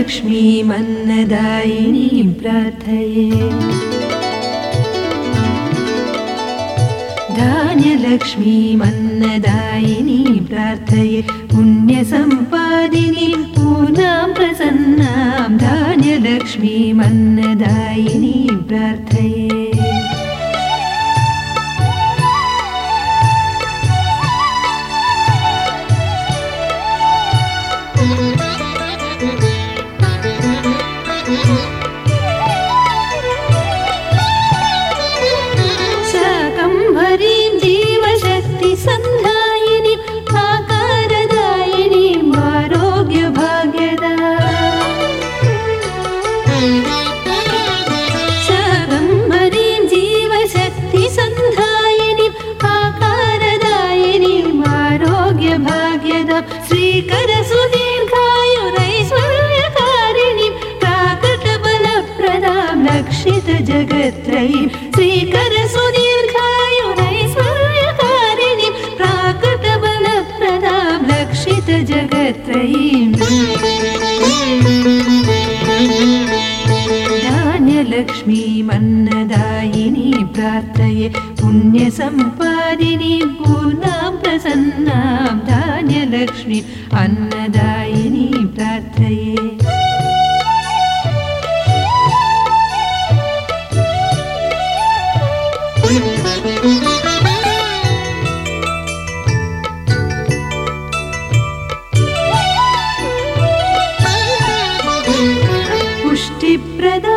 धान्यलक्ष्मीमन्नदायिनीं प्रार्थये। धान्यलक्ष्मीमन्नदायिनीं प्रार्थये। पुण्यसम्पादिनी पूर्णां प्रसन्नां। धान्यलक्ष्मीमन्नदायिनीं प्रार्थये श्रीकरसुदीर्घायुरैश्वर्यकारिणीं प्राकटबलप्रदां लक्षितजगत्त्रयीं श्रीकरसुदीर्घायुरैश्वर्यकारिणीं प्राकटबलप्रदां लक्षितजगत्त्रयीम् धान्यलक्ष्मीमन्नदायिनी प्रार्थये पुण्यसम्पादिनी पूर्णां प्रसन्नां धान्यलक्ष्मी अन्नदायिनी प्रार्थये पुष्टिप्रदां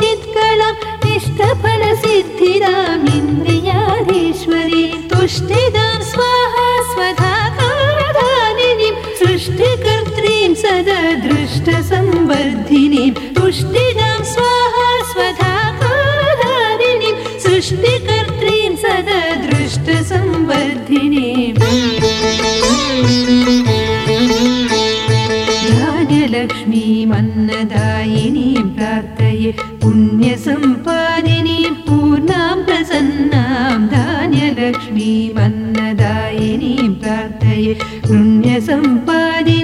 चित्कलाम् इष्टफलसिद्धिदाम् इन्द्रियाधीश्वरी तुष्टिदां स्वाहा स्वधा कामधानिनीं सृष्टिकर्त्रीं सदा दृष्टसंवर्धिनीं धान्यलक्ष्मीमन्नदायिनीं प्रार्थये पुण्यसम्पादिनीं पूर्णां प्रसन्नां धान्यलक्ष्मीमन्नदायिनीं प्रार्थये पुण्यसम्पादिनीं